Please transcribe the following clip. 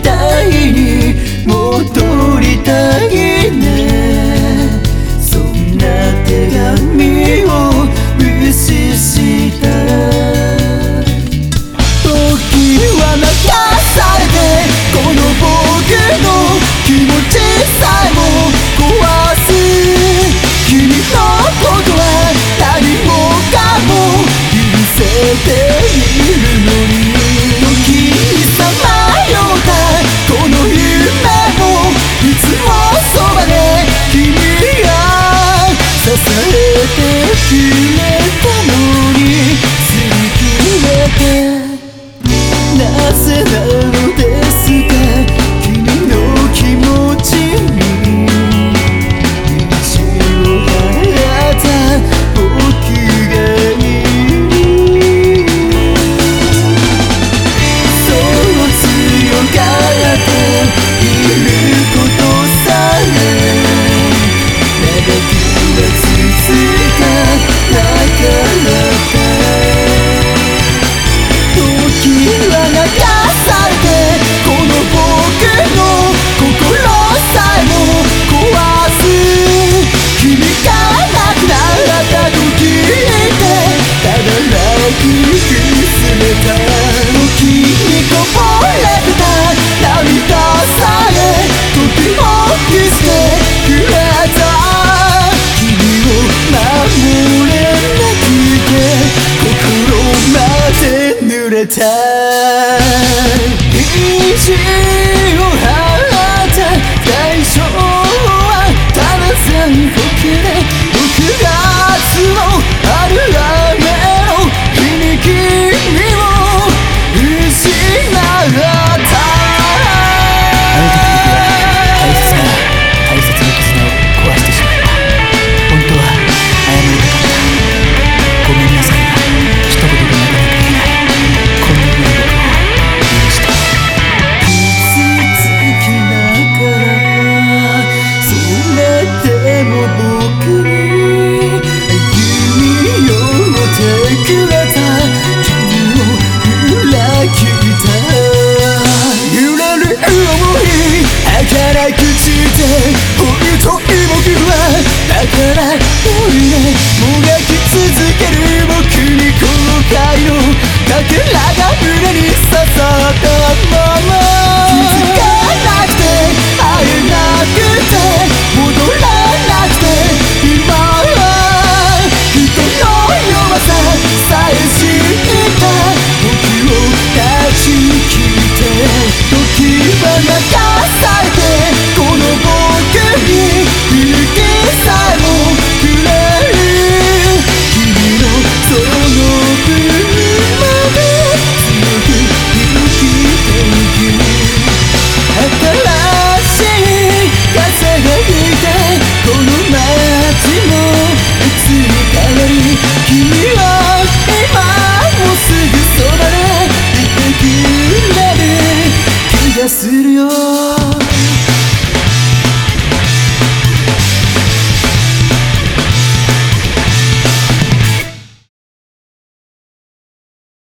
たいにた。意地を張った代償はただ残酷で。